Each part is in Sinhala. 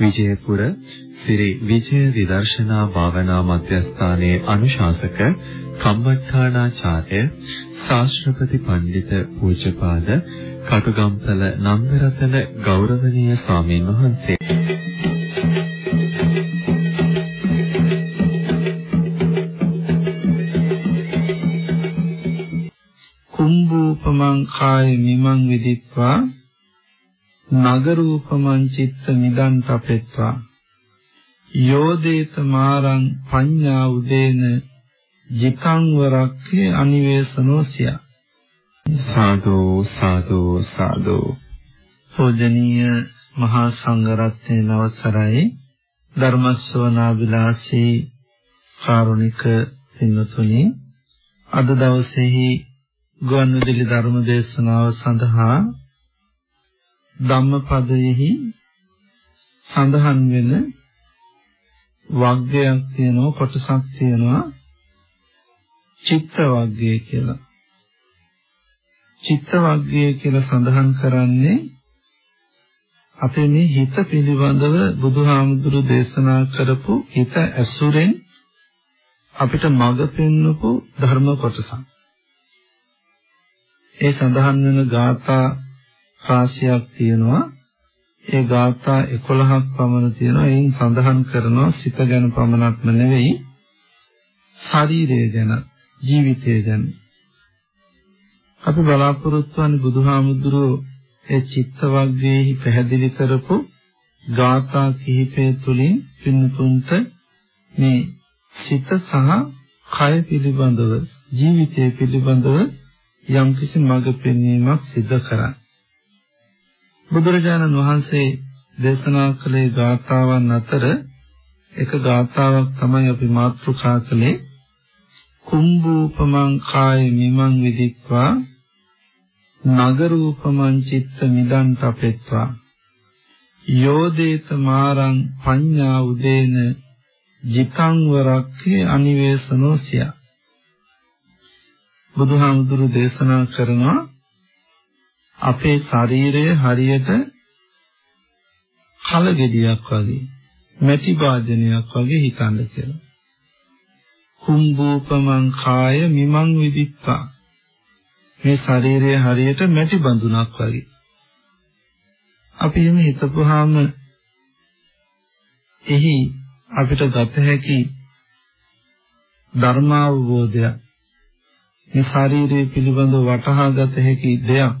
විජයපුර ශ්‍රී විජය විදර්ශනා භාවනා මධ්‍යස්ථානයේ අනුශාසක කම්මඨානාචාර්ය ශාස්ත්‍රපති පඬිත පූජ්‍යපාද කටුගම්පල නන්දරතන ගෞරවනීය ස්වාමීන් වහන්සේ. කුම්භූපමං කාය මිමං විදිත්වා නගරූපමං චිත්ත නිදන් තපෙත්වා. යෝදේත මාරං පඤ්ඤා උදේන ජිතං වරක්ඛේ අනිවේසනෝසිය සාදු සාදු සාදු. පූජනීය මහා සංඝරත්නයේ නවසරයි. ධර්මස්සවනාබිලාසී කාරුණික පින්වතුනි අද දවසේහි ගුවන්විදුලි ධර්ම දේශනාව සඳහා ධම්මපදයෙහි සඳහන් වෙන වග්ගයක් තියෙනවා කොටසක් තියෙනවා චිත්ත වග්ගය කියලා. චිත්ත වග්ගය කියලා සඳහන් කරන්නේ අපේ මේ හිත පිළිබඳව බුදුහාමුදුරු දේශනා කරපු හිත ඇසුරෙන් අපිට මඟ පෙන්වපු ධර්ම කොටසක්. ඒ සඳහන් වෙන ගාථා රාශියක් තියෙනවා. ඒ ගාථා 11ක් පමණ තියෙනවා. එයින් සඳහන් කරනවා සිත ගැන පමණක්ම නෙවෙයි ශරීරය ගැන, ජීවිතය ගැන. අපි බලාපොරොත්තු වන්නේ බුදුහාමුදුරුවෝ ඒ චිත්ත වර්ගයේහි පැහැදිලි කරපු ගාථා කිහිපය තුලින් පින්නතුන්ට මේ සිත සහ කය පිළිබඳව ජීවිතය පිළිබඳව යම්කිසි මඟ පෙන්වීමක් සිදු කරා. බුදුරජාණන් වහන්සේ දේශනා කළේ ගාථාවන් අතර එක ගාථාවක් තමයි අපි මාතෘකා කළේ කුම්භූපමං කාය මිමං විදිත්වා නගරූපමං චිත්ත නිදන් තපෙත්වා යෝදේත මාරං පඤ්ඤා උදේන ජිතං වරක්ඛේ අනිවේසනෝසිය බුදුහාමුදුරු දේශනා කරනවා අපේ ශරීරය හරියට කලගෙඩියක් වගේ මැටි වාදනයක් වගේ හිතන්න කියලා. කුම්භූපමං කාය මිමං විදිත්තා මේ ශරීරය හරියට මැටි බඳුනක් වගේ. අපි එහෙම හිතපුවාම එහි අපිට ගත හැකි ධර්මාවබෝධය මේ ශරීරය පිළිබඳව වටහා ගත හැකි දෙයක්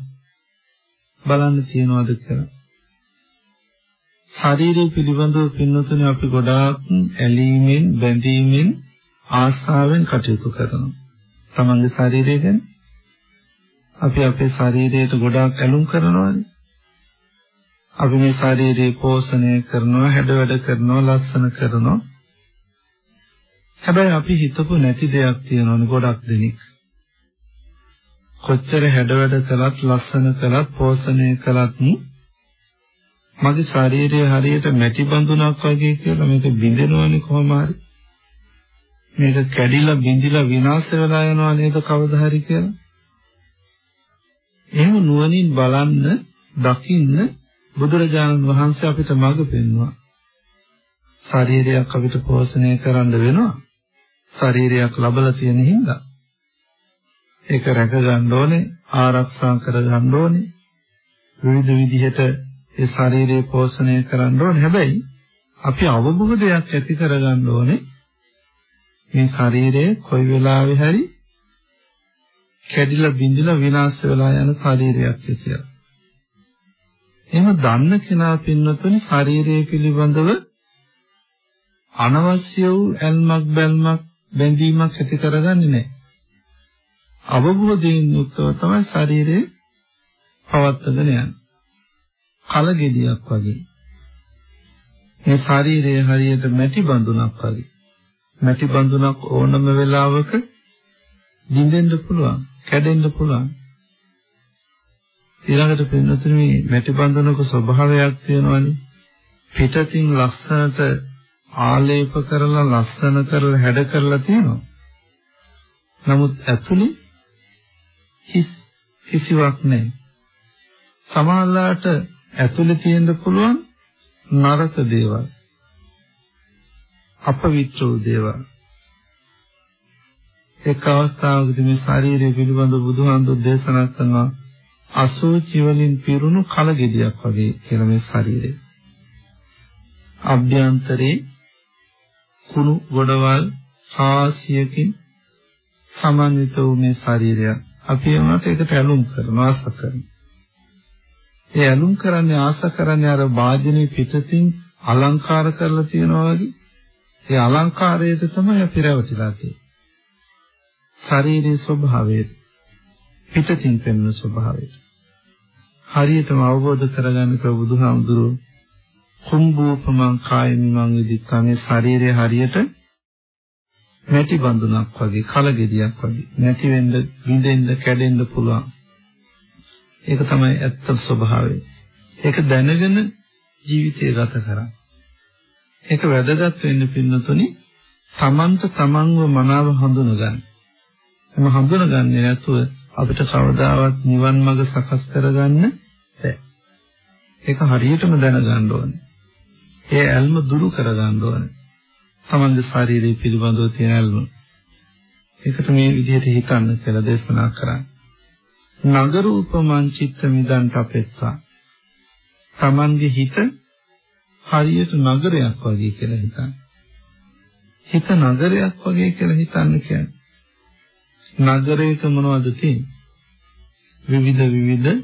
බලන්න තියනවාද කියලා. ශරීරය පිළිබඳව පින්නතුනේ අපි ගොඩාක් ඇලීමෙන් බැඳීමෙන් ආශාවෙන් කටයුතු කරනවා. තමන්ගේ ශරීරය ගැන අපි අපේ ශරීරයට ගොඩාක් ඇලුම් කරනවානේ. අපි මේ ශරීරය පෝෂණය කරනවා, හැඩවැඩ කරනවා, ලස්සන කරනවා. හැබැයි අපි හිතපු නැති දෙයක් තියෙනවනේ ගොඩක් දෙනෙක්. කොච්චර හැඩවැඩ කළත් ලස්සන කළත් පෝෂණය කළත් මගේ ශරීරය හරියට මැටි බඳුනක් වගේ කියලා මේක බිඳෙනවනේ කොහොම හරි මේක කැඩිලා බිඳිලා විනාශ වෙලා යනවා නේද කවදා හරි කියලා එහෙම නුවණින් බලන්න දකින්න බුදුරජාණන් වහන්සේ අපිට මඟ පෙන්වුවා ශරීරයක් අපිට පෝෂණය කරන්න වෙනවා ශරීරයක් ලබලා තියෙන හින්දා ඒක රැක ගන්න ඕනේ, ආරක්ෂා කර ගන්න ඕනේ. විවිධ විදිහට ඒ ශරීරය පෝෂණය කරන්න ඕනේ. හැබැයි අපි අවබෝධයක් ඇති කර ගන්න ඕනේ. මේ ශරීරය කොයි වෙලාවෙ හරි කැඩිලා බිඳිලා විනාශ වෙලා යන ශරීරයක් කියලා. එහෙම දන්න කෙනා පින්නතුනි ශරීරය පිළිබඳව අනවශ්‍ය වූ ඇල්මක් බැල්මක් බැඳීමක් ඇති කරගන්නේ නැහැ. අවබෝධයෙන් යුක්තව තමයි ශරීරය පවත්වාගෙන යන්නේ. කලගෙඩියක් වගේ. මේ ශරීරය හරියට මැටි බඳුනක් වගේ. මැටි බඳුනක් ඕනම වෙලාවක දින්දෙන්න පුළුවන්, කැඩෙන්න පුළුවන්. ඊළඟට පින්නතුනි මේ මැටි බඳුනක ස්වභාවයක් තියෙනවනේ. පිටතින් ලස්සනට ආලේප කරලා ලස්සන කරලා හැඩ කරලා තියෙනවා. නමුත් ඇතුලේ හිස් කිසිවක් නැහැ. සමහරලාට ඇතුලේ තියෙන්න පුළුවන් නරක දේවල්. අපවිත්‍ර වූ දේවල්. එක් අවස්ථාවකදී මේ ශාරීරික පිළිබඳ බුදුහාමුදුරු දේශනා කරනවා අසෝචි වලින් පිරුණු කලගෙඩියක් වගේ කියලා මේ ශරීරය. අභ්‍යන්තරේ කුණු ගොඩවල් රාශියකින් සමන්විත වූ මේ ශරීරය අපි ඒකට ඒකට ඇලුම් කරනවා ආස කරනවා. ඒ ඇලුම් කරන්නේ ආස කරන්නේ අර වාජනේ පිටතින් අලංකාර කරලා තියනවා වගේ. ඒ අලංකාරයට තමයි අපි රැවටිලා තියෙන්නේ. ශරීරයේ ස්වභාවයට පිටතින් පෙනෙන ස්වභාවයට හරියටම අවබෝධ කරගන්න ප්‍රබුදුහාමුදුරුවෝ කුම්භූපමං කායමිමං විදික්ඛා මේ ශරීරය හරියට නැටි බඳුනක් වගේ කලගෙඩියක් වගේ නැති වෙන්න විඳෙන්න කැඩෙන්න පුළුවන්. ඒක තමයි ඇත්ත ස්වභාවය. ඒක දැනගෙන ජීවිතය ගත කරා ඒක වැදගත් වෙන්න පින්නතුනි තමන්ට තමන්ව මනාව හඳුනගන්න එම හඳුනගන්නේ නැතුව අපිට කවදාවත් නිවන් මඟ සකස් කරගන්න බැහැ ඒක හරියටම දැනගන්න ඕනේ ඒ ඇල්ම දුරු කරගන්න ඕනේ. තමන්ගේ ශාරීරිය පිළිබඳව තියෙන ඇල්ම. ඒකට මේ විදිහට හිතන්න කියලා දේශනා කරන්නේ. නගරූපමං චිත්ත මිදන්ට අපෙත්තා. තමන්ගේ හිත හරියට නගරයක් වගේ කියලා හිතන්න. හිත නගරයක් වගේ කියලා හිතන්න කියන්නේ. නගරයක මොනවද තියෙන්නේ? විවිධ විවිධ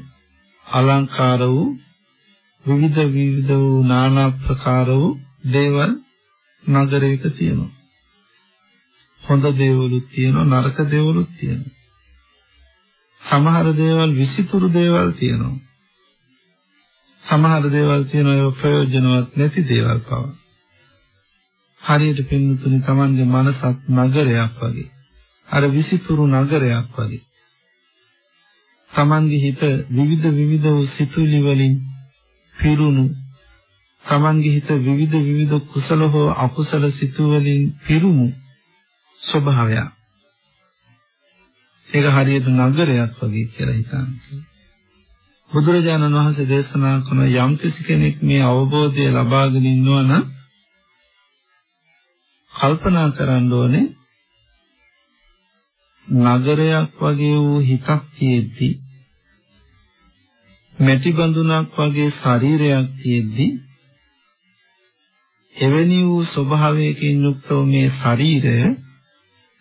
අලංකාර වූ විවිධ විවිධ වූ নানা ප්‍රකාර වූ දේවල් නගරයක තියෙනවා. හොඳ දේවලුත් තියෙනවා නරක දේවලුත් තියෙනවා. සමහර දේවල් විසිතුරු දේවල් තියෙනවා. සමහර දේවල් තියෙනවා ඒ ප්‍රයෝජනවත් නැති දේවල් පවා. හරියට පින්නතුනි Tamange මනසත් නගරයක් වගේ. අර විසිතුරු නගරයක් වගේ. Tamange හිත විවිධ විවිධ වූ සිතුවිලි වලින් පිරුණු තමන්ගේ හිත විවිධ විවිධ කුසල හෝ අකුසල සිතුවලින් පිරුණු ස්වභාවය. ඒක හරියට නගරයක් වගේ කියලා හිතන්නේ. බුදුරජාණන් වහන්සේ දේශනා කරන යම් කෙනෙක් මේ අවබෝධය ලබාගෙන ඉන්නවා නම් කල්පනා කරන්න ඕනේ නගරයක් වගේ වූ හිතක් තියෙද්දී මැටි බඳුනක් වගේ ශරීරයක් තියෙද්දි එවැනි වූ ස්වභාවයකින් යුක්තව මේ ශරීරය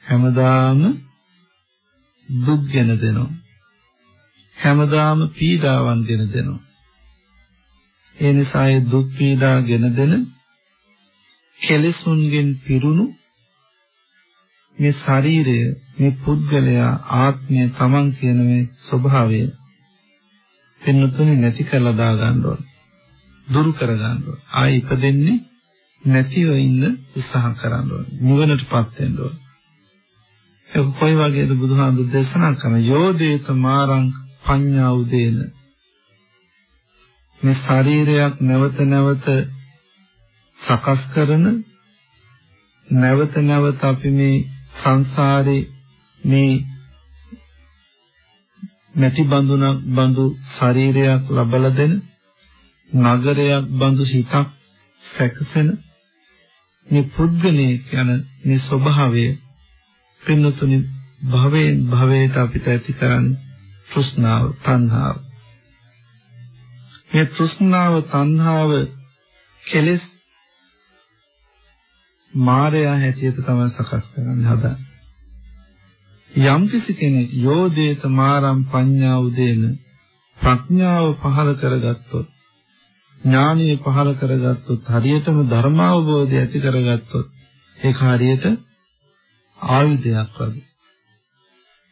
හැමදාම දුක් ගෙන දෙනවා. හැමදාම පීඩාවන් ගෙන දෙනවා ඒ නිසා ඒ දුක් පීඩා ගෙන දෙන කෙලෙසුන්ගෙන් පිරුණු මේ ශරීරය මේ පුද්ගලයා ආත්මය තමන් කියන මේ ස්වභාවය පින්නතුනේ නැති කරලා දා ගන්න ඕන. දුරු කර ගන්න ඕන. ආයි ඉපදෙන්නේ නැතිව ඉන්න උත්සාහ කරන්න ඕන. නිවනටපත් වෙන්න ඕන. ඒක කොයි වගේද බුදුහාමුදුරු දේශනා කරන යෝදේත මාරං පඤ්ඤා උදේන. මේ ශරීරයක් නැවත නැවත සකස් කරන නැවත නැවත අපි මේ සංසාරේ මේ නැති බඳුනක් බඳු ශරීරයක් ලබලා දෙන නගරයක් බඳු සිතක් සැකසෙන මේ පුද්ගලයේ කියන මේ ස්වභාවය පින්නතුනි භවයෙන් භවයට අපිට ඇති කරන්නේ තෘෂ්ණාව තණ්හාව. මේ තෘෂ්ණාව තණ්හාව කෙලෙස් මායя හැටියට තමයි සකස් කරන්න හදන්නේ. යම් කෙනෙක් යෝදේත මාරම් පඤ්ඤා උදේන ප්‍රඥාව පහල කරගත්තොත් ඥානිය පහල කරගත්තොත් හරියටම ධර්මාවබෝධය ඇති කරගත්තොත් ඒක හරියට ආයුධයක් වගේ.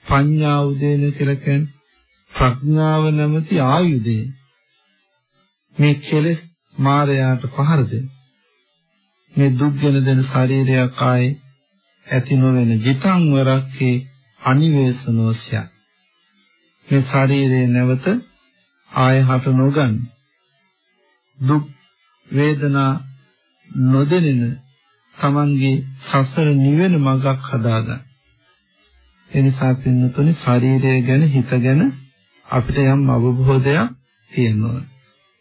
පඤ්ඤා උදේන කියලා කියන්නේ ප්‍රඥාව නැමැති ආයුධය. මේ කෙලෙස් මායයට පහර දෙන මේ දුක්ගෙන දෙන ශරීරයක් ආයේ ඇති නොවන ජිතං වරක්කේ අනිවේසනෝසය මේ ශරීරයේ නැවත ආය හට නොගන්න. දුක් වේදනා නොදෙනෙන තමන්ගේ සසර නිවෙන මඟක් හදාගන්න. එනිසා පින්නතුනි ශරීරය ගැන හිත ගැන අපිට යම් අවබෝධයක් තියෙනවා.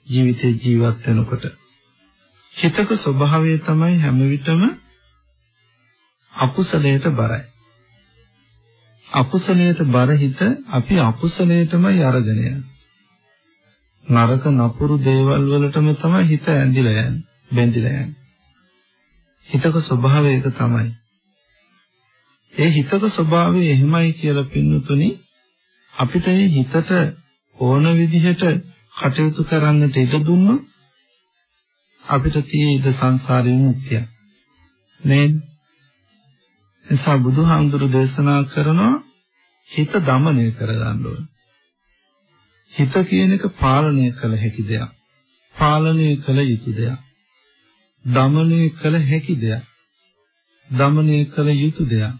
ජීවිතේ ජීවත් වෙනකොට හිතක ස්වභාවය තමයි හැම විටම අකුසලයට බරයි. අකුසලයට බර හිත අපි අකුසලයටමයි අරගෙන යන්නේ. නරක නපුරු දේවල් වලටම තමයි හිත ඇඳිලා යන්නේ, බැඳිලා යන්නේ. හිතක ස්වභාවය ඒක තමයි. ඒ හිතක ස්වභාවය එහෙමයි කියලා පින්නතුනි අපිට ඒ හිතට ඕන විදිහට කටයුතු කරන්නට ඉඩ දුන්නොත් අපිට තියෙද සංසාරයෙන් මුක්තිය. නේද? එසා බුදුහාමුදුරු දේශනා කරනවා හිත দমনය කරගන්න ඕන. හිත කියන එක පාලනය කළ හැකි දෙයක්. පාලනය කළ යුතු දෙයක්. দমনය කළ හැකි දෙයක්. দমনය කළ යුතු දෙයක්.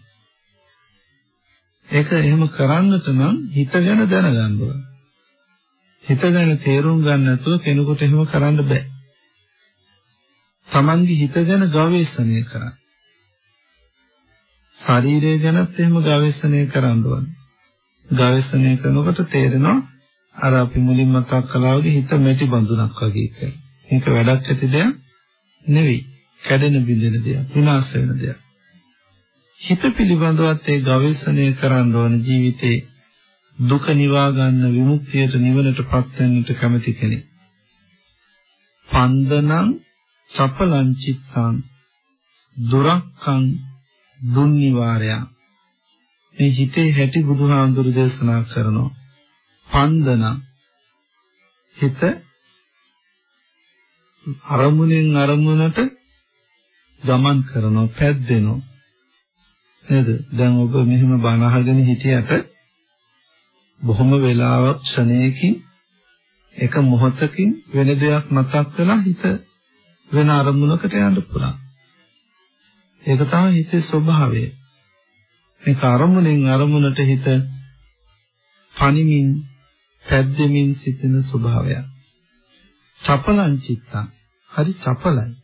ඒක එහෙම කරන්නට නම් හිත ගැන දැනගන්න ඕන. හිත ගැන තේරුම් ගන්න නැතුව කෙනෙකුට එහෙම කරන්න බෑ. Tamange හිත ගැන ගවේෂණය කරන්න. ශරීරය ගැනත් එහෙම ගවේෂණය කරන්න ඕනේ. ගවේෂණය කරනකොට තේරෙනවා අර අපි මුලින්ම මතක් කළා වගේ හිත මෙටි බඳුනක් වගේ කියලා. මේක වැඩක් ඇති දෙයක් නෙවෙයි. කැඩෙන බිඳෙන දෙයක්, විනාශ වෙන දෙයක්. හිත පිළිබඳවත් ඒ ගවේෂණය කරන්න ඕන ජීවිතේ දුක නිවා ගන්න විමුක්තියට නිවනටපත් වෙන්නට කැමති කෙනෙක්. පන්දනං චපලං චිත්තං දුරක්ඛං දුන්නිවාරය. මේ හිතේ හැටි බුදුහාමුදුරු දේශනා කරනවා. පන්දන හිත අරමුණෙන් අරමුණට ගමන් කරනවා පැද්දෙනවා. නේද දැන් ඔබ මෙහෙම බණ අහගෙන හිටියට බොහොම වෙලාවක් ක්ෂණයකින් එක මොහොතකින් වෙන දෙයක් මතක් වෙලා හිත වෙන අරමුණකට යන්න පුළුවන්. ඒක තමයි හිතේ ස්වභාවය. මේක අරමුණෙන් අරමුණට හිත පණිමින් පැද්දෙමින් සිටින ස්වභාවය. චපලං චිත්තං හරි චපලයි.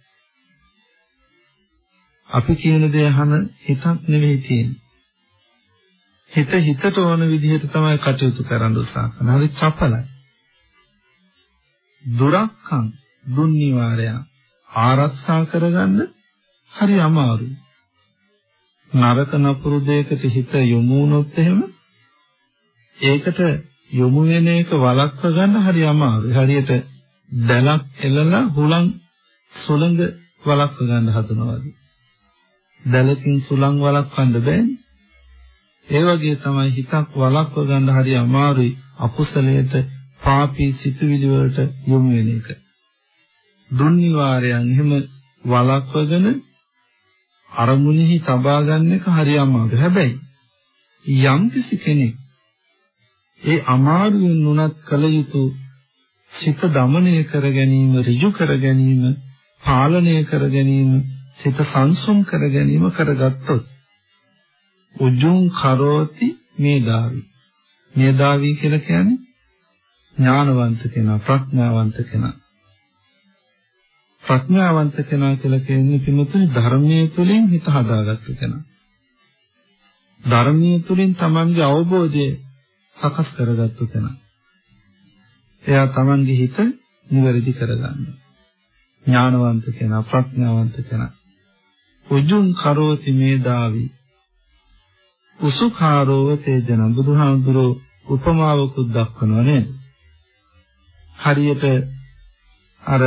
අපි කියන දේ අහන හිතක් නෙවෙයි තියෙන්නේ. හිත හිතට ඕන විදිහට තමයි කටයුතු කරන්න උත්සාහ කරන. හරි චපලයි. දුරක්ඛං දුන්නිවාරය ආරක්ෂා කරගන්න හරි අමාරුයි. නරක නපුරු දෙයකට හිත යොමු වුණොත් එහෙම ඒකට යොමු වෙන එක වළක්ව ගන්න හරි අමාරුයි. හරියට දැලක් එලලා හුලං සුළඟ වළක්ව ගන්න හදනවා වගේ. දැලකින් සුළං වළක්වන්න බෑනේ. ඒ වගේ තමයි හිතක් වළක්ව ගන්න හරි අමාරුයි අකුසලයට පාපී සිතුවිලි වලට යොමු වෙන එක. දුන්නිවාරයන් එහෙම වළක්වගෙන අරමුණෙහි තබා ගන්න එක හරි අමාරු. හැබැයි යම් කිසි කෙනෙක් ඒ අමාරුවෙන් උනත් කල යුතු චිත්ත දමනය කර ගැනීම, ඍජු කර ගැනීම, පාලනය කර ගැනීම සිත සංසුම් කර ගැනීම කරගත්තොත් උජුං කරෝති මේදාවි. මේදාවි කියලා කියන්නේ ඥානවන්ත කෙනා, ප්‍රඥාවන්ත කෙනා. ප්‍රඥාවන්ත කෙනා කියලා කියන්නේ පිමුතුනි ධර්මයේ තුලින් හිත හදාගත්ත කෙනා. ධර්මයේ තුලින් තමන්ගේ අවබෝධය සකස් කරගත්ත කෙනා. එයා තමන්ගේ හිත නිවැරදි කරගන්නවා. ඥානවන්ත කෙනා, ප්‍රඥාවන්ත කෙනා. උජුං කරෝති මේදාවි උසුඛාරෝව තේජන බුදුහාමුදුරෝ උපමාවකුත් දක්වනවා නේද? හරියට අර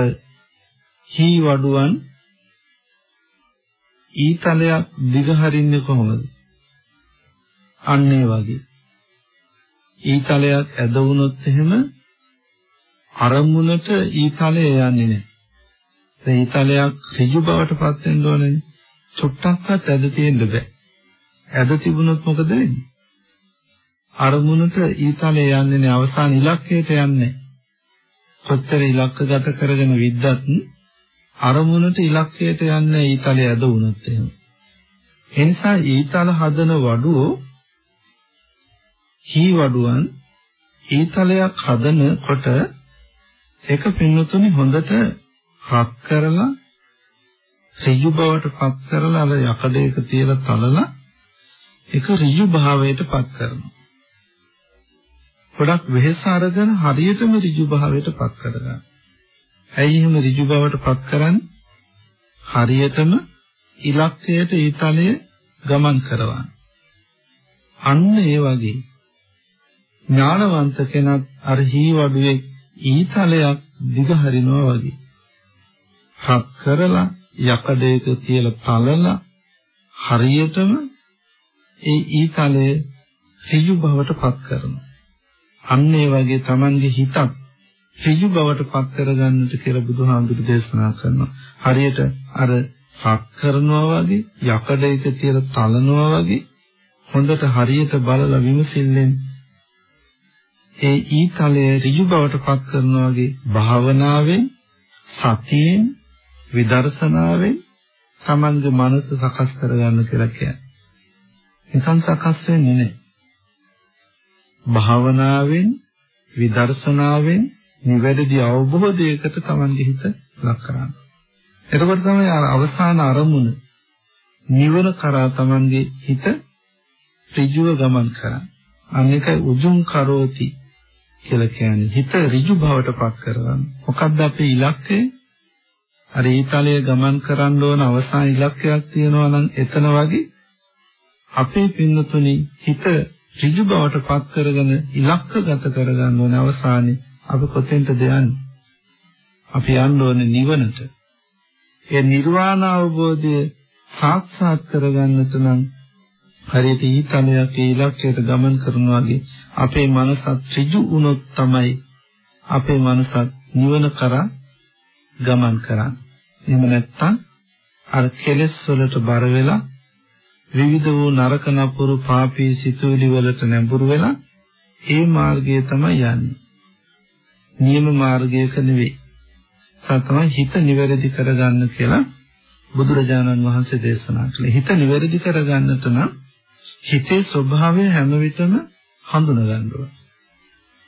හී වඩුවන් ඊතලයක් දිග හරින්නේ කොහොමද? අන්න ඒ වගේ. ඊතලයක් ඇද වුණොත් එහෙම අරමුණට ඊතලය යන්නේ නැහැ. ඒ ඊතලයක් ඍජු බවට පත් වෙන්න ඕනේ. චුට්ටක්වත් ඇද තියෙන්න බෑ. ඇද තිබුණොත් මොකද වෙන්නේ? අරමුණට ඊතලේ යන්නේ නැහැ අවසාන ඉලක්කයට යන්නේ. කොච්චර ඉලක්කගත කරගෙන විද්දත් අරමුණට ඉලක්කයට යන්නේ ඊතලේ ඇද වුණොත් එහෙම. ඒ නිසා ඊතල හදන වඩුව හී වඩුවන් ඊතලයක් හදනකොට ඒක පින්නතුනි හොඳට රත් කරලා ඍජු බවට පත් කරලා අර යකඩයක තියලා තලලා ඒක ඍජු භාවයට පත් කරනවා. ගොඩක් වෙහෙස අරගෙන හරියටම ඍජු භාවයට පත් කරගන්න. ඇයි එහෙම ඍජු බවට පත් කරන්නේ? හරියටම ඉලක්කයට ඊතලයේ ගමන් කරවන්න. අන්න ඒ වගේ ඥානවන්ත කෙනත් අර හීවඩුවේ ඊතලයක් දිග හරිනවා වගේ. හත් කරලා යකඩයක තියලා තලලා හරියටම ඒ ඊතලයේ ඍජු බවට පත් කරනවා. අන්න ඒ වගේ Tamange හිතක් ඍජු බවට පත් කරගන්නට කියලා බුදුහාමුදුරු දේශනා කරනවා. හරියට අර හත් කරනවා වගේ යකඩයක තියලා තලනවා වගේ හොඳට හරියට බලලා විමසිල්ලෙන් ඒ ඊතලයේ ඍජු බවට පත් කරනවා වගේ භාවනාවෙන් සතියෙන් විදර්ශනාවෙන් තමන්ගේ මනස සකස් කරගන්න කියලා කියන්නේ. නිකන් සකස් වෙන්නේ නැහැ. භාවනාවෙන් විදර්ශනාවෙන් නිවැරදි අවබෝධයකට තමන්ගේ හිත ලක් කරන්න. එතකොට තමයි අවසාන අරමුණ නිවන කරා තමන්ගේ හිත ඍජුව ගමන් කරන්නේ. අනිකයි උජුං කරෝති කියලා කියන්නේ හිත ඍජු බවට පත් කරගන්න. මොකද්ද අපේ ඉලක්කය? අර ඊතලයේ ගමන් කරන්න ඕන අවසාන ඉලක්කයක් තියෙනවා නම් එතන වගේ අපේ පින්නතුනි හිත ඍජු බවට පත් කරගෙන ඉලක්කගත කරගන්න ඕන අවසානයේ අපි කොතෙන්ද යන්නේ? අපි යන්න ඕනේ නිවනට. ඒ නිර්වාණ අවබෝධය සාක්ෂාත් කරගන්නට නම් හරියට ඊතලයක් ඒ ඉලක්කයට ගමන් කරනවා වගේ අපේ මනසත් ඍජු වුණොත් තමයි අපේ මනසත් නිවන කරා ගමන් කරන්නේ. එහෙම නැත්නම් අර කෙලෙස් වලට බර වෙලා විවිධ වූ නරක නපුරු පාපී සිතුවිලි වලට නැඹුරු වෙලා ඒ මාර්ගය තමයි යන්නේ. නියම මාර්ගයක නෙවෙයි. තමයි හිත නිවැරදි කරගන්න කියලා බුදුරජාණන් වහන්සේ දේශනා කළේ. හිත නිවැරදි කරගන්නට නම් හිතේ ස්වභාවය හැම විටම හඳුනා ගන්න ඕන.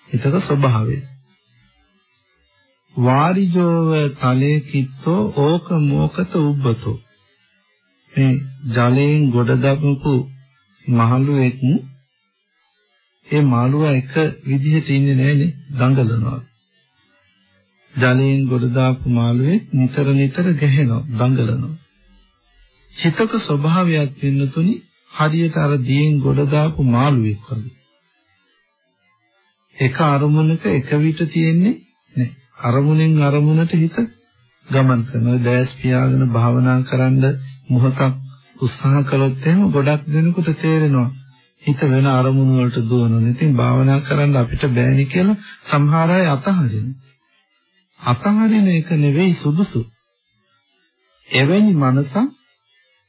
හිතක ස්වභාවය. වාරිජෝව තලේ කිත්තෝ ඕක මෝකත උබ්බතෝ. මේ ජලයෙන් ගොඩ දමපු මහලුවෙක් ඒ මාළුවා එක විදිහට ඉන්නේ නැහැනේ දඟලනවා. ජලයෙන් ගොඩ දාපු මාළුවේ නිතර නිතර ගැහෙනවා දඟලනවා. හිතක ස්වභාවයක් වෙන්න තුනි හරියට අර දියෙන් ගොඩ දාපු මාළුවෙක් වගේ. එක අරමුණක එක විට තියෙන්නේ නැහැ. අරමුණෙන් අරමුණට හිත ගමන් කරනවා. දැස් පියාගෙන භාවනා කරන්න මොහොතක් උත්සාහ කළොත් එහෙම ගොඩක් දෙනෙකුට තේරෙනවා. හිත වෙන අරමුණු වලට දුවනවා. ඉතින් භාවනා කරන්න අපිට බෑනි කියලා සමහර අය අතහරිනවා. අතහරින එක නෙවෙයි සුදුසු. එවැනි මනසක්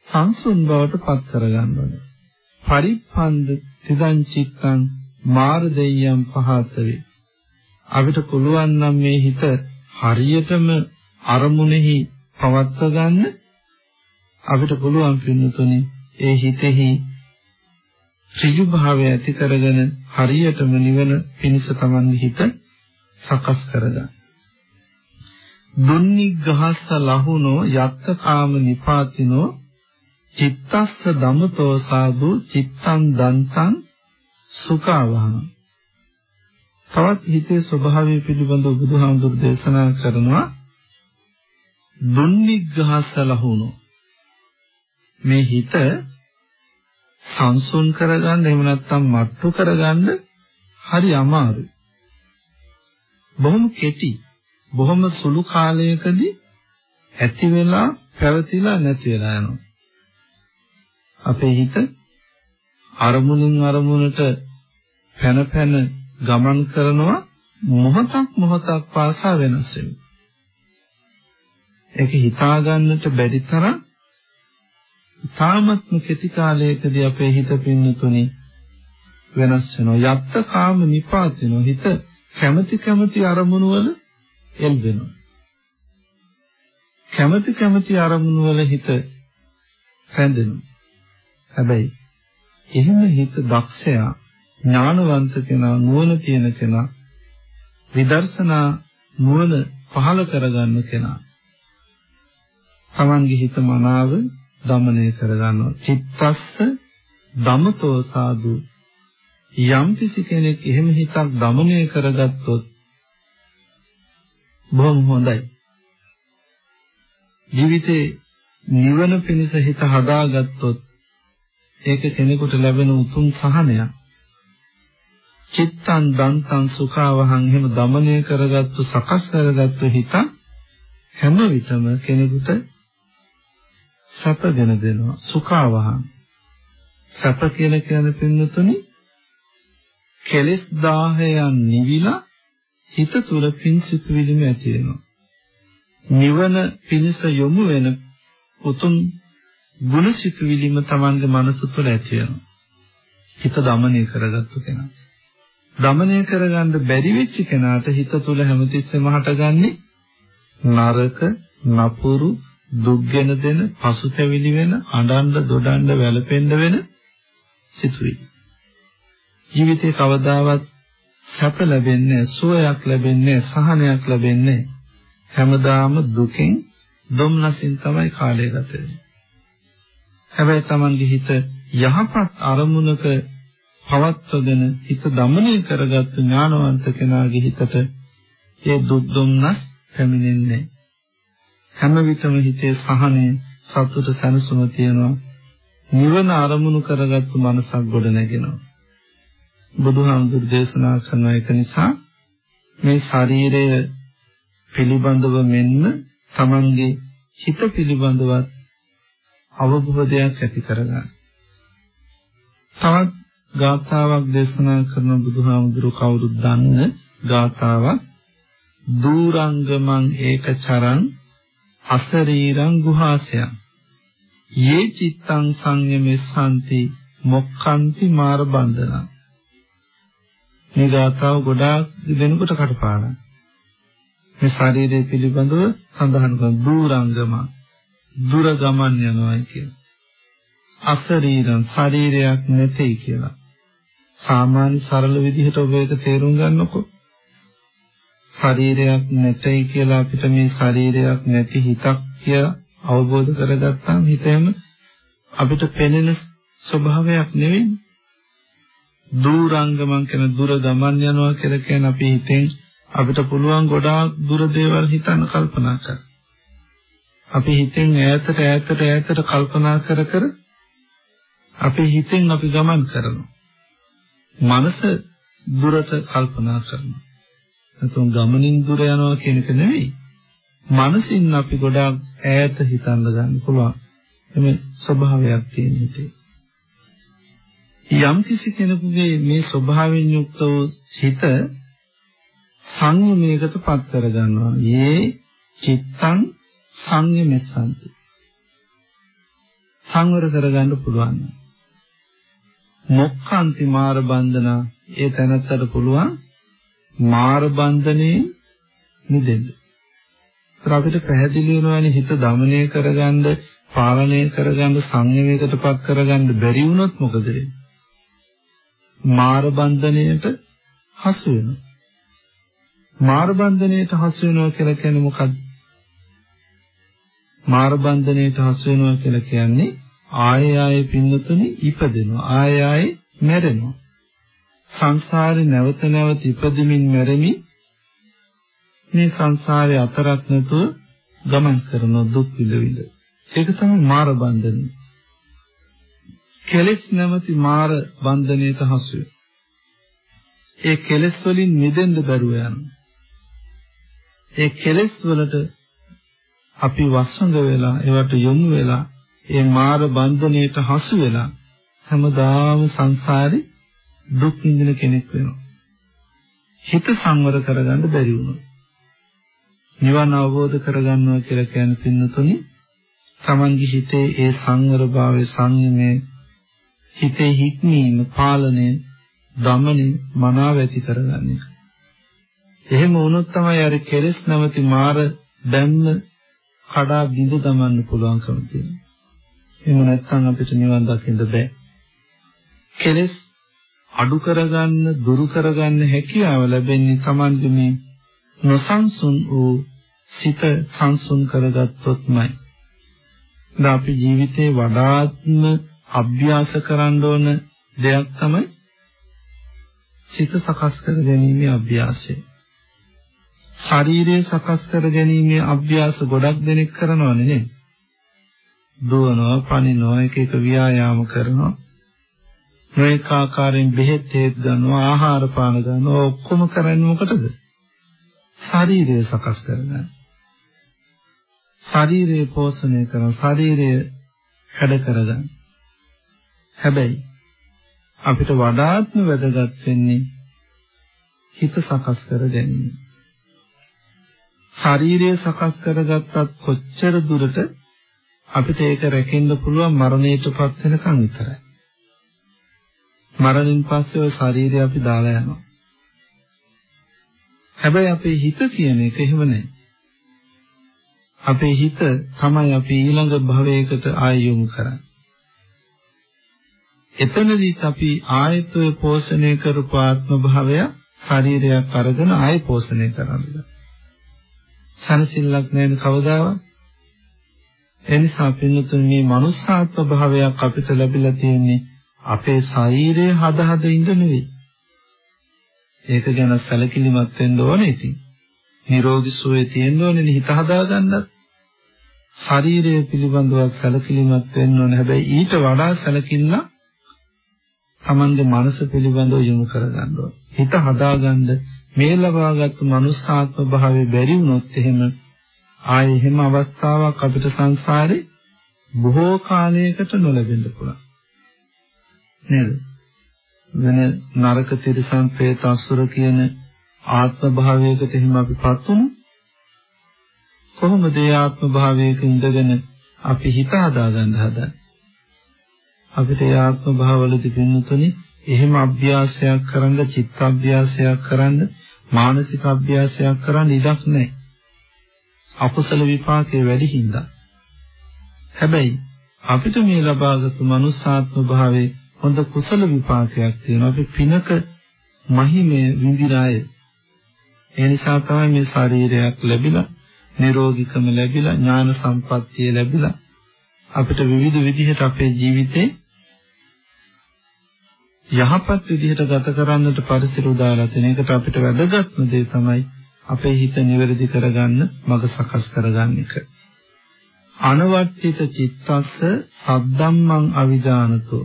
සංසුන් බවට පත් කරගන්න ඕනේ. පරිප්පන්ද තිදං චිත්තං මාර දෙයයන් පහතරේ. අපිට පුළුවන් නම් මේ හිත හරියටම අරමුණෙහි පවත්ව ගන්න අපිට පුළුවන් පින්නතුනි ඒ හිතෙහි ඍජු භාවය ඇති කරගෙන හරියටම නිවන පිණිස තමන්ගේ හිත සකස් කරගන්න. දුන්නිග්ගහස්ස ලහුනෝ යත්ත කාම නිපාතිනෝ චිත්තස්ස දමතෝ සාදු චිත්තං දන්තං සුඛවහන තවත් හිතේ ස්වභාවය පිළිබඳව බුදුහාමුදුරු දේශනා කරනවා දුන්නිග්ගහස්ස ලහුනෝ මේ හිත සංසුන් කරගන්න එහෙම නැත්නම් මට්ටු කරගන්න හරි අමාරුයි. බොහොම කෙටි බොහොම සුළු කාලයකදී ඇති වෙලා පැවතිලා නැති වෙලා යනවා. අපේ හිත අරමුණින් අරමුණට පැන පැන ගමන් කරනවා මොහොතක් මොහොතක් පාසා වෙනස් වෙනවා. ඒක හිතා ගන්නට බැරි තරම් තාමත්ම කෙටි කාලයකදී අපේ හිත පින්නතුනි වෙනස් වෙනවා. යත්ත කාම නිපාතිනෝ හිත කැමැති කැමැති අරමුණු වල එල්බෙනවා. කැමැති කැමැති අරමුණු වල හිත රැඳෙනවා. හැබැයි එහෙම හිත දක්ෂයා ඥානවන්ත කෙනා නුවණ තියෙන කෙනා විදර්ශනා නුවණ පහළ කරගන්න කෙනා. තමන්ගේ හිත මනාව දමනය කරගන්නවා. චිත්තස්ස දමතෝ සාදු. යම් කිසි කෙනෙක් එහෙම හිතක් දමනය කරගත්තොත් බොහොම හොඳයි. ජීවිතේ නිවන පිණිස හිත හදාගත්තොත් ඒක කෙනෙකුට ලැබෙන උතුම් සහනයක්. චිත්තං දන්තං සුඛාවහං එහෙම দমনය කරගත්තු සකස් කරගත්තු හිත හැම විටම කෙනෙකුට සැපගෙන දෙනවා. සුඛාවහං. සැප කියලා කියන පින්නතුනි කෙලෙස් 1000න් නිවිලා හිත තුල පිං සිතුවිලිම ඇති වෙනවා. නිවන පිණිස යොමු වෙන උතුම් ගුණ සිතුවිලිම Tamange මනස තුළ ඇති වෙනවා. හිත দমনය කරගත්තු කෙනා. දමනය කරගන්න බැරි වෙච්ච කෙනාට හිත තුල හැමතිස්සෙම හටගන්නේ නරක, නපුරු, දුක්ගෙන දෙන, පසුතැවිලි වෙන, අඬන්න, දොඩන්න, වැළපෙන්න වෙන සිතුවිලි. ජීවිතේ කවදාවත් සැප ලැබෙන්නේ, සුවයක් ලැබෙන්නේ, සහනයක් ලැබෙන්නේ හැමදාම දුකෙන්, දුම්නසින් තමයි කාලය ගත වෙන්නේ. හැබැයි Tamange හිත යහපත් අරමුණක පවත්වගෙන හිත දමනය කරගත් ඥානවන්ත කෙනාගේ හිතට ඒ දුක් දුම්නස් පැමිණෙන්නේ හැම විටම හිතේ සහනය සතුට සැනසුම තියෙනවා. නිවන අරමුණු කරගත්තු මනසක් ගොඩ නැගෙනවා. බුදුහාමුදුරු දේශනා කරන එක නිසා මේ ශරීරය පිළිබඳව මෙන්න තමන්ගේ හිත පිළිබඳවත් අවබෝධයක් ඇති කරගන්න. තවත් ගාථාවක් දේශනා කරන බුදුහාමුදුරු කවුරුත් දන්න ගාථාවක්. දූරංගමං ඒකචරං අසරීරං ගුහාසයං. යේ චිත්තං සංයමෙස්සanti මොක්ඛන්ති මාර බන්ධනං මේ ගාථාව ගොඩාක් දෙනකොට කටපාඩම්. මේ ශරීරය පිළිබඳව සඳහන් කරන දූරංගම දුර ගමන් යනවා කියන අසරීරං ශරීරයක් නැtei කියලා. සාමාන්‍ය සරල විදිහට ඔබ ඒක තේරුම් ගන්නකො ශරීරයක් නැtei කියලා අපිට මේ ශරීරයක් නැති හිතක් කියලා අවබෝධ කරගත්තාම හිතේම අපිට පෙනෙන ස්වභාවයක් නෙවෙයි දූරංගමන් කියන දුර ගමන් යනවා කියලා කියන අපි හිතෙන් අපිට පුළුවන් ගොඩාක් දුර දේවල් හිතන්න කල්පනා කරන්න. අපි හිතෙන් ඈතට ඈතට ඈතට කල්පනා කර කර අපි හිතෙන් අපි ගමන් කරනවා. මනස දුරට කල්පනා කරනවා. නැත්නම් ගමනින් දුර යනවා කියන එක නෙවෙයි. මනසින් අපි ගොඩාක් ඈත හිතන්න ගන්න පුළුවන්. එමේ ස්වභාවයක් තියෙන හිතේ. යම් කිසි කෙනෙකුගේ මේ ස්වභාවයෙන් යුක්ත වූ හිත සංයමයකට පත් කර ගන්නවා. යේ චිත්තං සංයමෙසන්ති. සංවර කරගන්න පුළුවන්. මොක්ඛන්ති මාර බන්ධනා ඒ තැනත්තට පුළුවන් මාර බන්ධනේ නිදෙන්න. ඒත් අපිට පැහැදිලි වෙනවානේ හිත দমনය කරගන්න, පාලනය කරගන්න, සංයමයකටපත් කරගන්න බැරි වුණොත් මොකද වෙන්නේ? මාර බන්ධණයට හසු වෙනවා. මාර බන්ධණයට හසු වෙනවා කියලා කියන්නේ මොකක්ද? මාර බන්ධණයට හසු වෙනවා කියලා කියන්නේ ආයෙ ආයෙ පින්නතුනි ඉපදෙනවා. ආයෙ ආයෙ මැරෙනවා. සංසාරේ නැවත නැවත ඉපදෙමින් මැරෙමින් මේ සංසාරේ අතරක් නැතුව ගමන් කරන දුක් විඳින ඒක තමයි මාර බන්ධනය. කෙලෙස් නැමැති මාර බන්ධනයට හසු ඒ කෙලෙස් වලින් මිදෙන්න බැරුව යනවා ඒ කෙලෙස් වලට අපි වසඟ වෙලා ඒවට යොමු වෙලා ඒ මාර බන්ධනයට හසු වෙලා හැමදාම සංසාරේ දුක් විඳින කෙනෙක් වෙනවා. හිත සංවර කරගන්න බැරි වුණොත්. නිවන අවබෝධ කරගන්නවා කියලා කියන පින්නතුනි තමන්ගේ හිතේ ඒ සංවර භාවයේ සංයමයේ හිතේ හික්මීම පාලනය දමනය මනාව ඇති කරගන්න එක. එහෙම වුණොත් තමයි අර කෙලෙස් නැමැති මාර දැම්ම කඩා බිඳ දමන්න පුළුවන්කම තියෙන්නේ. එහෙම නැත්නම් අපිට නිවන් දකින්න බෑ. කෙලෙස් අඩු කරගන්න දුරු කරගන්න හැකියාව ලැබෙන්නේ Tamange මේ නොසන්සුන් වූ සිත සංසුන් කරගත්තොත්මයි. දැන් අපි ජීවිතේ වඩාත්ම අභ්‍යාස කරන්න ඕන දෙයක් තමයි සිත සකස් කර ගැනීමේ අභ්‍යාසය. ශරීරය සකස් කර ගැනීමේ අභ්‍යාස ගොඩක් දෙනෙක් කරනවනේ නේද? දුවනවා, පනිනවා, එක එක ව්‍යායාම කරනවා. මේක ආකාරයෙන් බෙහෙත් හේත් ගන්නවා, ආහාර පාන ගන්නවා, ඔක්කොම කරන්නේ මොකටද? ශරීරය සකස් කරගන්න. ශරීරය පෝෂණය කරන ශරීරය හැඩ කරගන්න. හැබැයි අපිට වඩාත්ම වැදගත් වෙන්නේ හිත සකස් කර ගැනීම. ශරීරය සකස් කරගත්තත් කොච්චර දුරට අපිට ඒක රැකෙන්න පුළුවන් මරණයටපත් වෙනකන් විතරයි. මරණින් පස්සේ ওই ශරීරය අපි දාලා යනවා. හැබැයි අපේ හිත කියන එක එහෙම නැහැ. අපේ හිත තමයි අපි ඊළඟ භවයකට ආය යොමු කරන්නේ. එතනදිත් අපි ආයතය පෝෂණය කරපු ආත්ම භාවය ශරීරයක් අරගෙන ආය පෝෂණය කරන්නේ. සනසිල්ලක් නැන කවදාවත් එනිසා පින්නතුන් මේ මනුස්සාත්ම භාවයක් අපිට ලැබිලා තියෙන්නේ අපේ ශරීරය හද හද ඉඳ නෙවෙයි. ඒක ගැන සැලකිලිමත් වෙන්න ඕනේ ඉතින්. නිරෝගී සුවය තියෙන්න ඕනේ හිත හදාගන්නත්. ශරීරය පිළිබඳව සැලකිලිමත් වෙන්න ඕනේ. හැබැයි ඊට වඩා සැලකිල්ල තමන්ගේ මනස පිළිබඳව යොමු කරගන්න ඕනේ. හිත හදාගන්න මේ ලබාගත් මනුස්සාත්ම භාවය බැරි වුණොත් එහෙම ආයේ එහෙම අවස්ථාවක් අපිට සංසාරේ බොහෝ කාලයකට නොලැබෙන්න පුළුවන්. නේද? වෙන නරක තිරසන් പ്രേත අසුර කියන ආත්ම භාවයකට එහෙම අපිපත් වුණු කොහොමද ඒ ආත්ම භාවයක ඉඳගෙන අපි හිත හදාගන්න හදන්නේ? අපිට ඒ ආත්ම භාවවලදී පින්නතුනි එහෙම අභ්‍යාසයක් කරන්න, චිත්ත අභ්‍යාසයක් කරන්න, මානසික අභ්‍යාසයක් කරන්න ඉඩක් නැහැ. අකුසල විපාකයේ වැඩි හින්දා. හැබැයි අපිට මේ ලබාගත් මනුස්සාත්ම භාවයේ හොඳ කුසල විපාකයක් තියෙනවා. අපි පිනක මහිමේ විඳිනාය. ඒ නිසා තමයි මේ ශරීරයක් ලැබිලා, නිරෝගීකම ලැබිලා, ඥාන සම්පත්තිය ලැබිලා අපිට විවිධ විදිහට අපේ ජීවිතේ යහපත් විදිහට ගත කරන්නට පරිසර උදාලා තියෙන එකට අපිට වැදගත්ම දේ තමයි අපේ හිත නිවැරදි කරගන්න මඟ සකස් කරගන්න එක. අනවට්ඨිත චිත්තස්ස සද්දම්මං අවිජානතෝ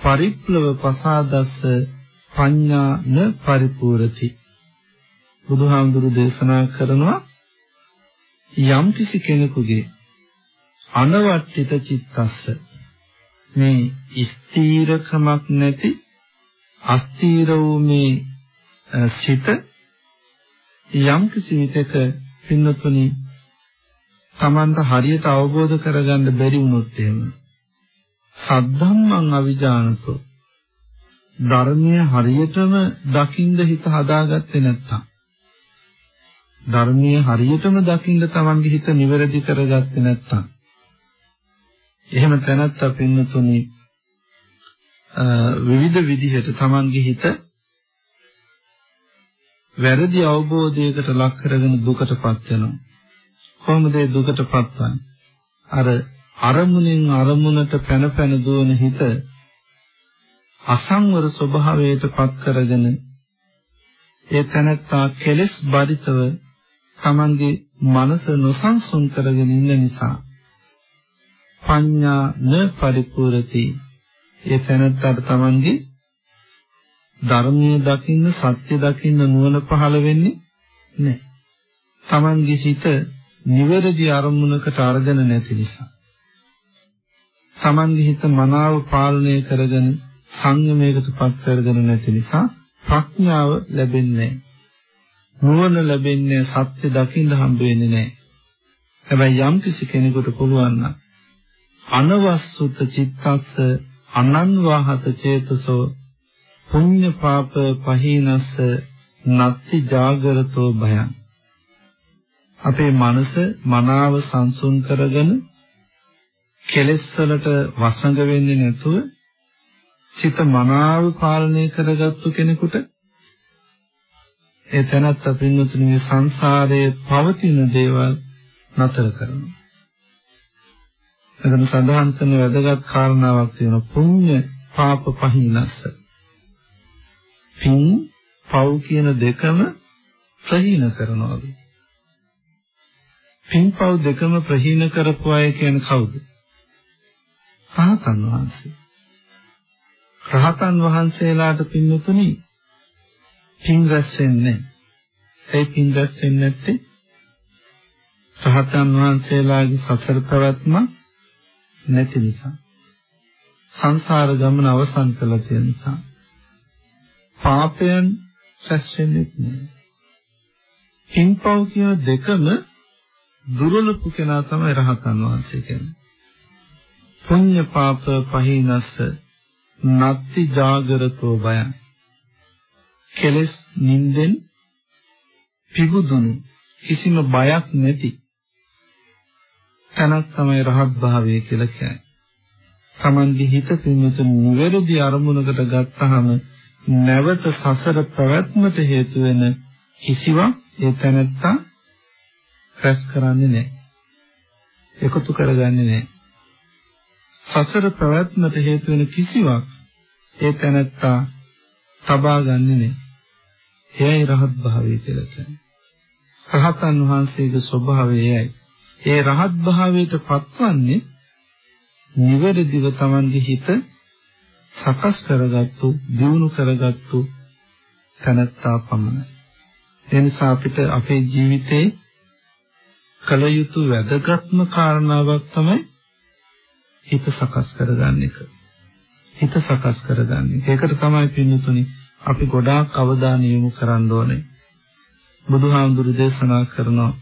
පරිප්ලව පසාදස්ස පඤ්ඤාන පරිපූර්ති බුදුහාමුදුරු දේශනා කරනවා යම් කිසි කෙනෙකුගේ අනවට්ඨිත චිත්තස්ස මේ ස්ථීරකමක් නැති අස්ථීර වූ මේ සිත යම් කිසි විටක පින්නතුනි Tamanta හරියට අවබෝධ කරගන්න බැරි වුණොත් එහෙම සද්ධම්මං අවිජානතෝ ධර්මය හරියටම දකින්ද හිත හදාගත්තේ නැත්තම් ධර්මයේ හරියටම දකින්න තමන්ගේ හිත නිවැරදි කරගත්තේ නැත්තම්. එහෙම තැනත්ත පින්නතුනි විවිධ විදිහට තමන්ගේ හිත වැරදි අවබෝධයකට ලක් කරගෙන දුකටපත් වෙනවා. කොහොමද ඒ දුකටපත් වන්නේ? අර අරමුණෙන් අරමුණට පැන පැන දුවන හිත අසංවර ස්වභාවයට පත් කරගෙන ඒ තැනත්තා කෙලෙස් බරිතව තමන්ගේ මනස නොසන්සුන් කරගෙන ඉන්න නිසා පඤ්ඤා න පරිපූර්ති ඒ තැනත්තාට තමන්ගේ ධර්මයේ දකින්න සත්‍ය දකින්න නුවණ පහළ වෙන්නේ නැහැ. තමන්ගේ සිත නිවැරදි අරමුණකට අරගෙන නැති නිසා. තමන්ගේ හිත මනාව පාලනය කරගෙන සංයමයකට පත් කරගෙන නැති නිසා ප්‍රඥාව ලැබෙන්නේ නුවණ ලැබෙන්නේ සත්‍ය දකින්න හම්බ වෙන්නේ නැහැ. හැබැයි යම් කිසි කෙනෙකුට පුළුවන් නම් අනවස්සුත චිත්තස්ස අනන්වාහත චේතසෝ පුඤ්ඤ පාප පහීනස්ස නත්ති ජාගරතෝ භයං අපේ මනස මනාව සංසුන් කරගෙන කෙලෙස් වලට වසඟ වෙන්නේ නැතුව සිත මනාව පාලනය කරගත්තු කෙනෙකුට ඒ තැනත් අපින්තුනි මේ සංසාරයේ පවතින දේවල් නතර කරනවා. එතන සඳහන් කරන වැදගත් කාරණාවක් තියෙනවා පුණ්‍ය පාප පහිනස්ස. පින් පව් කියන දෙකම ප්‍රහීන කරනවාලු. පින් පව් දෙකම ප්‍රහීන කරපු අය කියන්නේ කවුද? රහතන් වහන්සේ. රහතන් වහන්සේලාට පින්නතුනි පින් රැස් වෙන්නේ ඒ පින් රැස් වෙන්නේ නැත්තේ රහතන් වහන්සේලාගේ සසර පැවැත්ම නැති නිසා සංසාර ගමන අවසන් කළ තියෙන නිසා පාපයන් රැස් වෙන්නේ නැහැ. පින්පව් කියන දෙකම දුර්වලපු කෙනා තමයි රහතන් වහන්සේ කියන්නේ. පුඤ්ඤ පාප පහිනස්ස නත්ති ජාගරතෝ බයං කෙලස් නින්දෙන් පිබුදුණු කිසිම බයක් නැති තැනක් තමයි රහත් භාවය කියලා කියන්නේ. Tamange හිත පිමුතු නිවැරදි අරමුණකට ගත්තාම නැවත සසර පැවැත්මට හේතු වෙන කිසිවක් ඒ තැනත්තා රැස් කරන්නේ නැහැ. එකතු කරගන්නේ නැහැ. සසර පැවැත්මට හේතු වෙන කිසිවක් ඒ තැනත්තා තබා ගන්නෙ නැහැ. එයයි රහත් භාවය කියලා කියන්නේ. රහතන් වහන්සේගේ ස්වභාවය එයයි. ඒ රහත් භාවයට පත්වන්නේ නිවැරදිව Tamange හිත සකස් කරගත්තු, දියුණු කරගත්තු තනත්තා පමණයි. ඒ නිසා අපිට අපේ ජීවිතේ කල යුතු වැදගත්ම කාරණාවක් තමයි හිත සකස් කරගන්න එක. හිත සකස් කරගන්න. ඒකට තමයි පින්නතුනි අපි ගොඩාක් අවධානය යොමු කරන්න ඕනේ. බුදුහාමුදුරු දේශනා කරනවා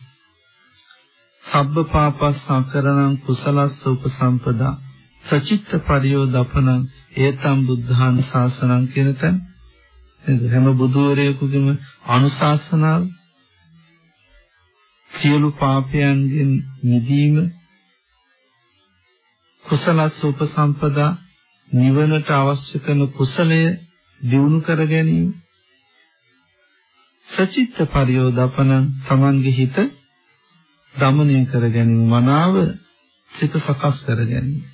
සබ්බ පාපස්සකරණං කුසලස්ස උපසම්පදා සචිත්ත පරියෝදපනං ඒතම් බුද්ධාන ශාසනං කියන තැන. නේද? හැම බුදුවරයෙකුගේම අනුශාසනාව. සියලු පාපයන්ගෙන් මිදීම. කුසලස්ස උපසම්පදා නිවනට අවශ්‍ය කරන කුසලය දියුණු කර ගැනීම. සචිත්ත පරියෝදපන තමන්ගේ හිත දමනය කර ගැනීම මනාව සිත සකස් කර ගැනීම.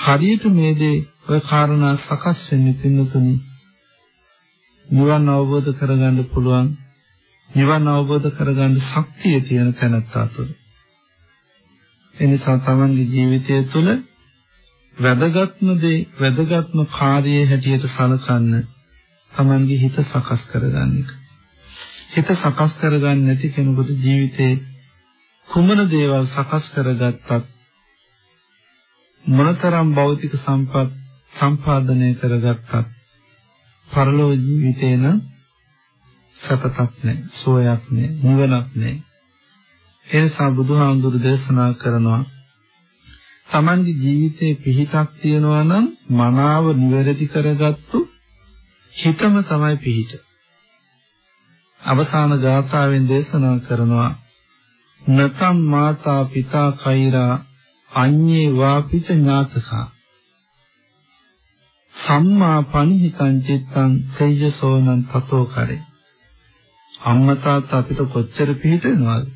හරියට මේ දේ ඔය කාරණා සකස් වෙන්නේ පින්නතුනි නිවන් අවබෝධ කරගන්න පුළුවන් නිවන් අවබෝධ කරගන්න ශක්තිය තියෙන තැනත්තා තුළ එනිසා තමන්ගේ ජීවිතය තුළ වැදගත්ම දේ වැදගත්ම කාර්යයේ හැටියට සලකන්න තමන්ගේ හිත සකස් කරගන්න එක. හිත සකස් කරගන්න නැති කෙනෙකුට ජීවිතේ කුමන දේවල් සකස් කරගත්තත් මොනතරම් භෞතික සම්පත් සම්පාදනය කරගත්තත් පරලෝක ජීවිතේ නම් සපතක් නැහැ, සෝයක් නැහැ, නිවනක් නැහැ. ඒ නිසා බුදුහාමුදුරු දේශනා කරනවා Tamange ජීවිතේ පිහිටක් තියනවා නම් මනාව නිවැරදි කරගත්තු හිතම තමයි පිහිට. අවසාන ගාථාවෙන් දේශනා කරනවා නතම් මාතා පිතා කෛරා අඤ්ඤේ වාපිච ඥාතසා සම්මා පනිහිතං චිත්තං සේයසෝනං තතෝ කරේ අම්මා තාත්තා අපිට කොච්චර පිහිට වෙනවද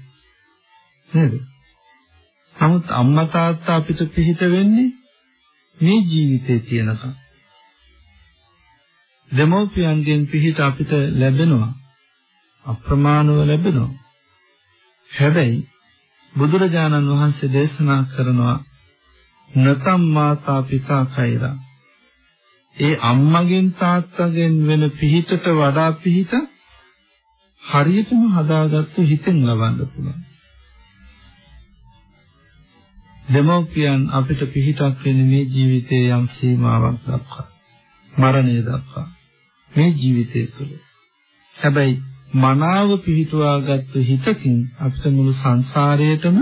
නේද නමුත් අම්මා තාත්තා අපිට පිහිට වෙන්නේ මේ ජීවිතේ තියෙනකම්. දෙමෝපියන්ගෙන් පිහිට අපිට ලැබෙනවා. අප්‍රමාණව ලැබෙනවා. හැබැයි බුදුරජාණන් වහන්සේ දේශනා කරනවා නතම් මාතා පිතා කෛරා ඒ අම්මගෙන් තාත්තගෙන් වෙන පිහිටට වඩා පිහිට හරියටම හදාගත්තු හිතෙන් ලබන්න පුළුවන්. දෙමෝපියන් අපිට පිහිටක් වෙන්නේ මේ ජීවිතයේ යම් සීමාවක් දක්වා මරණය දක්වා මේ ජීවිතය තුළ හැබැයි මනාව පිහිටුවාගත්තු හිතකින් අපිට මුළු සංසාරයේටම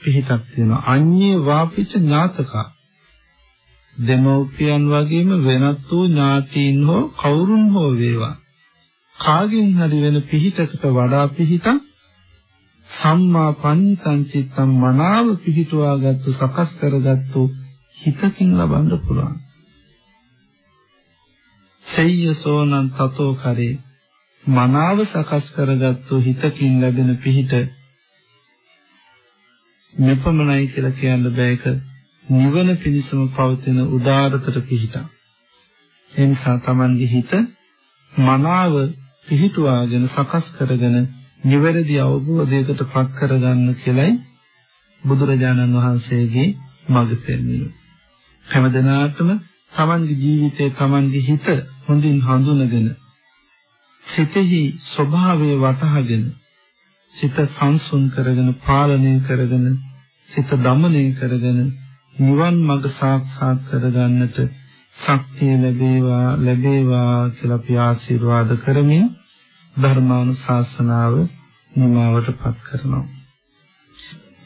පිහිටක් තියෙනවා. අඤ්ඤේ වාපිච ඥාතක. දෙමෝපියන් වගේම වෙනත් වූ ඥාතීන් හෝ කවුරුන් හෝ වේවා. කාගෙන් හරි වෙන පිහිටකට වඩා පිහිටක් සම්මා පඤ්ඤතං චිත්තං මනාව පිහිටුවාගත්තු සකස් කරගත්තු හිතකින් ලබන්න පුළුවන්. සෙය්‍ය සෝනං තතෝ කරේ. මනාව සකස් කරගත්තු හිතකින් ලැබෙන පිහිට මෙපමණයි කියලා කියන්න බෑ ඒක නිවන පිණිසම පවතින උදාරතර පිහිටක්. ඒ නිසා Tamanගේ හිත මනාව පිහිටුවාගෙන සකස් කරගෙන නිවැරදි අවබෝධයකට පත් කරගන්න කියලයි බුදුරජාණන් වහන්සේගේ මඟ පෙන්වීම. හැමදෙනාටම Tamanගේ ජීවිතේ Tamanගේ හිත හොඳින් හඳුනගෙන සිතෙහි ස්වභාවය වටහාගෙන සිත සංසුන් කරගෙන පාලනය කරගෙන සිත দমনය කරගෙන නිවන් මඟ සාක්ෂාත් කරගන්නට ශක්තිය ලැබේවා ලැබේවා කියලා අපි ආශිර්වාද කරමින් ධර්මානුශාසනාව නිමවටපත් කරනවා.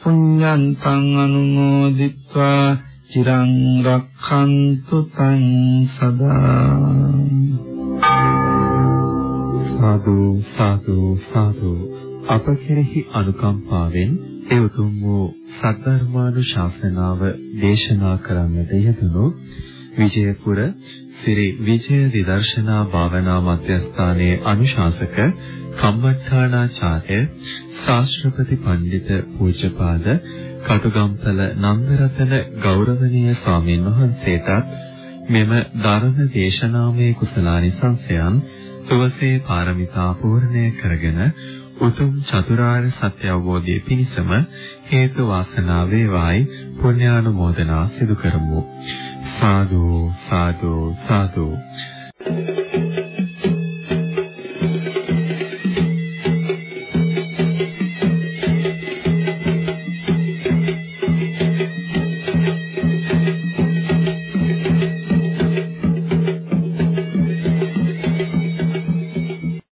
පුඤ්ඤන්තං අනුමෝදිත්වා චිරං රක්ඛන්තු තං සදා සාදු සාදු සාදු. අප කෙරෙහි අනුකම්පාවෙන් ඒ උතුම් වූ සද්ධර්මානුශාසනාව දේශනා කරන්නට යෙදුණු විජයපුර ශ්‍රී විජය විදර්ශනා භාවනා මධ්‍යස්ථානයේ අනුශාසක කම්මඨානාචාර්ය ශාස්ත්‍රපති පඬිත පූජ්‍යපාද කටුගම්පල නන්දරතන ගෞරවනීය ස්වාමීන් වහන්සේටත් මෙම ධර්ම දේශනාමය කුසලානිසංසයන් සුවසේ පාරමිතා පූර්ණය කරගෙන උතුම් චතුරාර්ය සත්‍ය අවබෝධයේ පිණසම හේතු වාසනා වේවායි පුණ්‍යානුමෝදනා සිදු කරමු. සාදු සාදු සාදු Thank you.